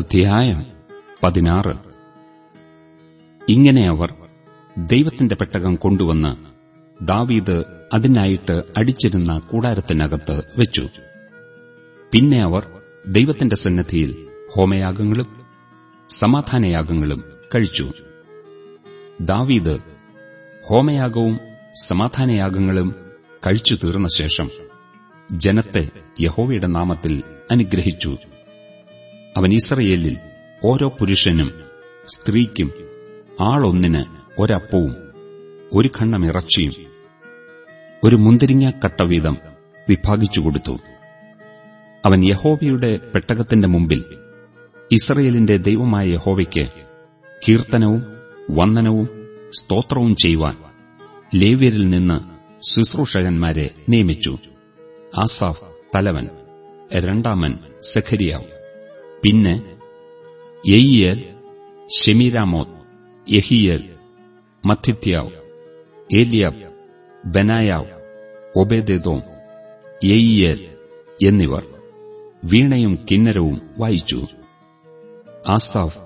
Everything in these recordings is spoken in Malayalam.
അധ്യായം പതിനാറ്. ഇങ്ങനെ അവർ ദൈവത്തിന്റെ പെട്ടകം കൊണ്ടുവന്ന് ദാവീദ് അതിനായിട്ട് അടിച്ചിരുന്ന കൂടാരത്തിനകത്ത് വെച്ചു. പിന്നെ അവർ ദൈവത്തിന്റെ സന്നദ്ധിയിൽ ഹോമയാഗങ്ങളും സമാധാനയാഗങ്ങളും കഴിച്ചു. ദാവീദ് ഹോമയാഗവും സമാധാനയാഗങ്ങളും കഴിച്ചു തീർന്ന ശേഷം ജനത്തെ യഹോവയുടെ നാമത്തിൽ അനുഗ്രഹിച്ചു. അവൻ ഇസ്രയേലിൽ ഓരോ പുരുഷനും സ്ത്രീക്കും ആളൊന്നിന് ഒരപ്പവും ഒരു ഖണ്ണം ഇറച്ചിയും ഒരു മുന്തിരിങ്ങ കട്ട വീതം വിഭാഗിച്ചു കൊടുത്തു. അവൻ യഹോവയുടെ പെട്ടകത്തിന്റെ മുമ്പിൽ ഇസ്രയേലിന്റെ ദൈവമായ യഹോവയ്ക്ക് കീർത്തനവും വന്ദനവും സ്തോത്രവും ചെയ്യുവാൻ ലേവ്യരിൽ നിന്ന് ശുശ്രൂഷകന്മാരെ നിയമിച്ചു. ആസാഫ് തലവൻ രണ്ടാമൻ സെഖരിയാവ്. പിന്നെ യെയ്യൽ ഷെമിരാമോത് യഹിയൽ മത്തിത്യാവ് ഏലിയാബ് ബനായാവ് ഒബേദേദോം യെയ്യൽ എന്നിവർ വീണയും കിന്നരവും വായിച്ചു. ആസാഫ്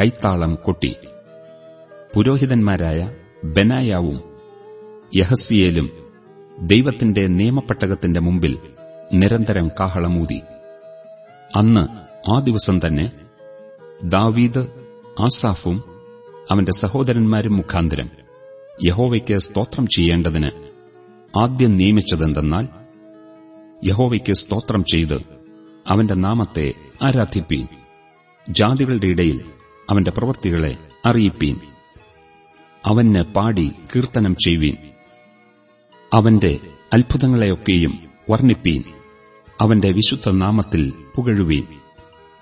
കൈത്താളം കൊട്ടി. പുരോഹിതന്മാരായ ബനായാവും യഹസിയേലും ദൈവത്തിന്റെ നിയമപ്പെട്ടകത്തിന്റെ മുമ്പിൽ നിരന്തരം കാഹളമൂതി. അന്ന് ആ ദിവസം തന്നെ ദാവീദ് ആസാഫും അവന്റെ സഹോദരന്മാരും മുഖാന്തരം യഹോവയ്ക്ക് സ്തോത്രം ചെയ്യേണ്ടതിന് ആദ്യം നിയമിച്ചതെന്തെന്നാൽ യഹോവയ്ക്ക് സ്തോത്രം ചെയ്ത് അവന്റെ നാമത്തെ ആരാധിപ്പീൻ ജാതികളുടെ ഇടയിൽ അവന്റെ പ്രവൃത്തികളെ അറിയിപ്പീൻ അവന് പാടി കീർത്തനം ചെയ്യുവീൻ അവന്റെ അത്ഭുതങ്ങളെയൊക്കെയും വർണിപ്പീൻ അവന്റെ വിശുദ്ധ നാമത്തിൽ പുകഴുവീൻ.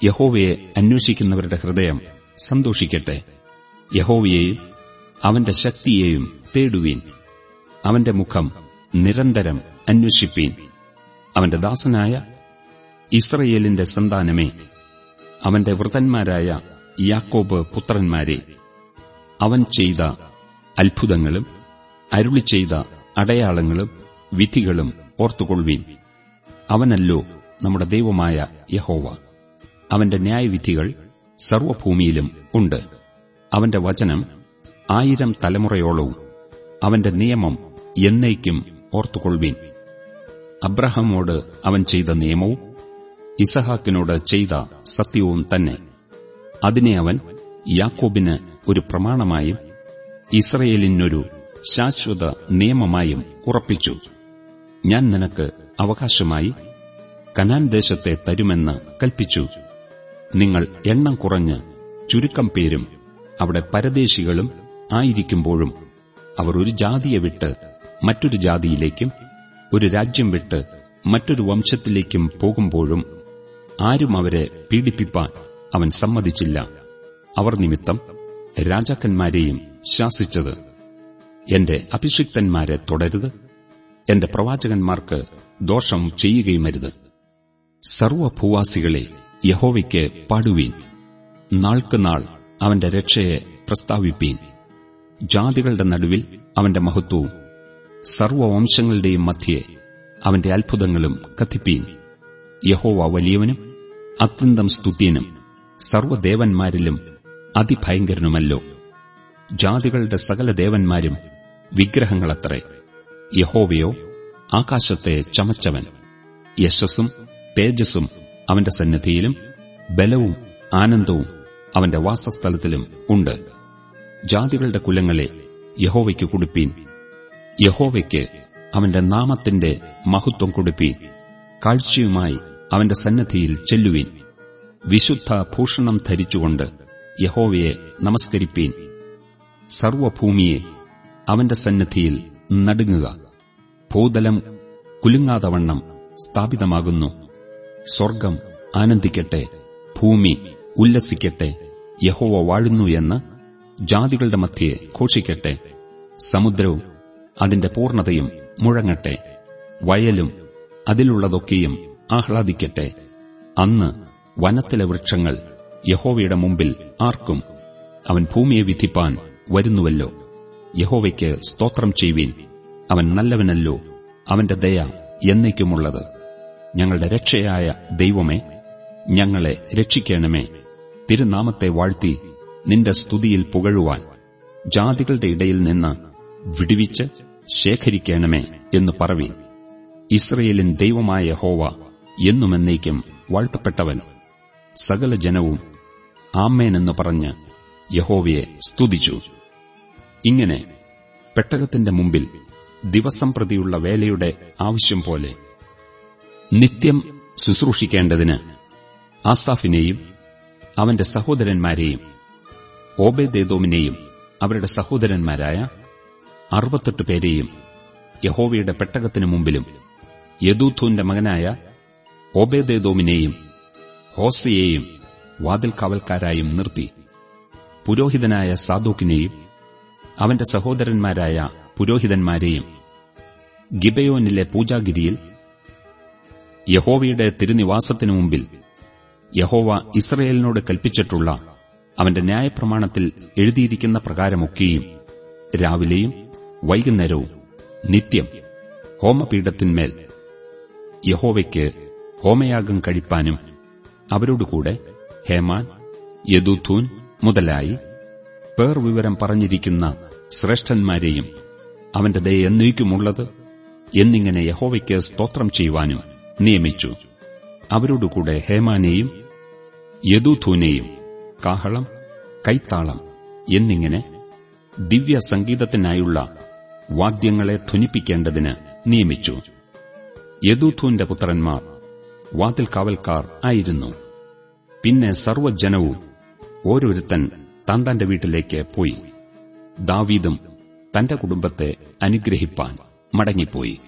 യഹോവയെ അന്വേഷിക്കുന്നവരുടെ ഹൃദയം സന്തോഷിക്കട്ടെ. യഹോവയെയും അവന്റെ ശക്തിയെയും തേടുവീൻ. അവന്റെ മുഖം നിരന്തരം അന്വേഷിപ്പീൻ. അവന്റെ ദാസനായ ഇസ്രയേലിന്റെ സന്താനമേ അവന്റെ വൃതന്മാരായ യാക്കോബ് പുത്രന്മാരെ അവൻ ചെയ്ത അത്ഭുതങ്ങളും അരുളി ചെയ്ത അടയാളങ്ങളും വിധികളും ഓർത്തുകൊള്ളുവീൻ. അവനല്ലോ നമ്മുടെ ദൈവമായ യഹോവ. അവന്റെ ന്യായവിധികൾ സർവഭൂമിയിലും ഉണ്ട്. അവന്റെ വചനം ആയിരം തലമുറയോളവും അവന്റെ നിയമം എന്നേക്കും ഓർത്തുകൊള്ളുവീൻ. അബ്രഹാമോട് അവൻ ചെയ്ത നിയമവും ഇസഹാക്കിനോട് ചെയ്ത സത്യവും തന്നെ. അതിനെ അവൻ യാക്കോബിന് ഒരു പ്രമാണമായും ഇസ്രയേലിനൊരു ശാശ്വത നിയമമായും ഉറപ്പിച്ചു. ഞാൻ നിനക്ക് അവകാശമായി കനാൻ ദേശത്തെ തരുമെന്ന് കൽപ്പിച്ചു. നിങ്ങൾ എണ്ണം കുറഞ്ഞ് ചുരുക്കം പേരും അവിടെ പരദേശികളും ആയിരിക്കുമ്പോഴും അവർ ഒരു ജാതിയെ വിട്ട് മറ്റൊരു ജാതിയിലേക്കും ഒരു രാജ്യം വിട്ട് മറ്റൊരു വംശത്തിലേക്കും പോകുമ്പോഴും ആരും അവരെ പീഡിപ്പിപ്പാൻ അവൻ സമ്മതിച്ചില്ല. അവർ നിമിത്തം രാജാക്കന്മാരെയും ശാസിച്ചത് എന്റെ അഭിഷിക്തന്മാരെ തുടരുത് എന്റെ പ്രവാചകന്മാർക്ക് ദോഷം ചെയ്യുകയുമരുത്. സർവഭൂവാസികളെ യഹോവയ്ക്ക് പാടുവീൻ. നാൾക്കുനാൾ അവന്റെ രക്ഷയെ പ്രസ്താവിപ്പീൻ. ജാതികളുടെ നടുവിൽ അവന്റെ മഹത്വവും സർവവംശങ്ങളുടെയും മധ്യേ അവന്റെ അത്ഭുതങ്ങളും കത്തിപ്പീൻ. യഹോവ വലിയവനും അത്യന്തം സ്തുത്യനും സർവദേവന്മാരിലും അതിഭയങ്കരനുമല്ലോ. ജാതികളുടെ സകല ദേവന്മാരും വിഗ്രഹങ്ങളത്രേ. യഹോവയോ ആകാശത്തെ ചമച്ചവൻ. യശസ്സും തേജസ്സും അവന്റെ സന്നിധിയിലും ബലവും ആനന്ദവും അവന്റെ വാസസ്ഥലത്തിലും ഉണ്ട്. ജാതികളുടെ കുലങ്ങളെ യഹോവയ്ക്ക് കൊടുപ്പീൻ. യഹോവയ്ക്ക് അവന്റെ നാമത്തിന്റെ മഹത്വം കൊടുപ്പീൻ. കാഴ്ചയുമായി അവന്റെ സന്നദ്ധിയിൽ ചെല്ലുവീൻ. വിശുദ്ധ ഭൂഷണം ധരിച്ചുകൊണ്ട് യഹോവയെ നമസ്കരിപ്പീൻ. സർവഭൂമിയെ അവന്റെ സന്നദ്ധിയിൽ നടുങ്ങുക. ഭൂതലം കുലുങ്ങാതവണ്ണം സ്ഥാപിതമാകുന്നു. സ്വർഗം ആനന്ദിക്കട്ടെ ഭൂമി ഉല്ലസിക്കട്ടെ യഹോവ വാഴുന്നു എന്ന് ജാതികളുടെ മധ്യയെ ഘോഷിക്കട്ടെ. സമുദ്രവും അതിന്റെ പൂർണതയും മുഴങ്ങട്ടെ. വയലും അതിലുള്ളതൊക്കെയും ആഹ്ലാദിക്കട്ടെ. അന്ന് വനത്തിലെ വൃക്ഷങ്ങൾ യഹോവയുടെ മുമ്പിൽ ആർക്കും അവൻ ഭൂമിയെ വിധിപ്പാൻ വരുന്നുവല്ലോ. യഹോവയ്ക്ക് സ്തോത്രം ചെയ്യുവീൻ. അവൻ നല്ലവനല്ലോ. അവന്റെ ദയ എന്നേക്കുമുള്ളത്. ഞങ്ങളുടെ രക്ഷയായ ദൈവമേ ഞങ്ങളെ രക്ഷിക്കണമേ. തിരുനാമത്തെ വാഴ്ത്തി നിന്റെ സ്തുതിയിൽ പുകഴുവാൻ ജാതികളുടെ ഇടയിൽ നിന്ന് വിടുവിച്ച് ശേഖരിക്കണമേ എന്ന് പറവി ഇസ്രയേലിൻ ദൈവമായ ഹോവ എന്നുമെന്നേക്കും വാഴ്ത്തപ്പെട്ടവൻ. സകല ജനവും ആമ്മേനെന്ന് പറഞ്ഞ് യഹോവയെ സ്തുതിച്ചു. ഇങ്ങനെ പെട്ടകത്തിന്റെ മുമ്പിൽ ദിവസം പ്രതിയുള്ള വേലയുടെ ആവശ്യം പോലെ നിത്യം ശുശ്രൂഷിക്കേണ്ടതിന് ആസാഫിനെയും അവന്റെ സഹോദരന്മാരെയും ഓബേദേദോമിനെയും അവരുടെ സഹോദരന്മാരായ അറുപത്തെട്ട് പേരെയും യഹോവയുടെ പെട്ടകത്തിനു മുമ്പിലും യദൂഥൂന്റെ മകനായ ഓബേദേദോമിനെയും ഹോസയെയും വാതിൽ കാവൽക്കാരായും നിർത്തി. പുരോഹിതനായ സാദോക്കിനെയും അവന്റെ സഹോദരന്മാരായ പുരോഹിതന്മാരെയും ഗിബയോനിലെ പൂജാഗിരിയിൽ യഹോവയുടെ തിരുനിവാസത്തിനു മുമ്പിൽ യഹോവ ഇസ്രയേലിനോട് കൽപ്പിച്ചിട്ടുള്ള അവന്റെ ന്യായപ്രമാണത്തിൽ എഴുതിയിരിക്കുന്ന പ്രകാരമൊക്കെയും രാവിലെയും വൈകുന്നേരവും നിത്യം ഹോമപീഠത്തിന്മേൽ യഹോവയ്ക്ക് ഹോമയാഗം കഴിപ്പാനും അവരോടുകൂടെ ഹേമാൻ യദുഥൂൻ മുതലായി പേർ വിവരം പറഞ്ഞിരിക്കുന്ന ശ്രേഷ്ഠന്മാരെയും അവന്റെ ദയ എന്നേക്കുമുള്ളത് എന്നിങ്ങനെ യഹോവയ്ക്ക് സ്തോത്രം ചെയ്യുവാനും നിയമിച്ചു. അവരോടുകൂടെ ഹേമാനെയും യദുധൂനെയും കാഹളം കൈത്താളം എന്നിങ്ങനെ ദിവ്യ ദിവ്യസംഗീതത്തിനായുള്ള വാദ്യങ്ങളെ ധ്വനിപ്പിക്കേണ്ടതിന് നിയമിച്ചു. യദുധൂന്റെ പുത്രന്മാർ വാതിൽ കാവൽക്കാർ ആയിരുന്നു. പിന്നെ സർവജനവും ഓരോരുത്തൻ താൻ വീട്ടിലേക്ക് പോയി. ദാവീദും തന്റെ കുടുംബത്തെ അനുഗ്രഹിപ്പാൻ മടങ്ങിപ്പോയി.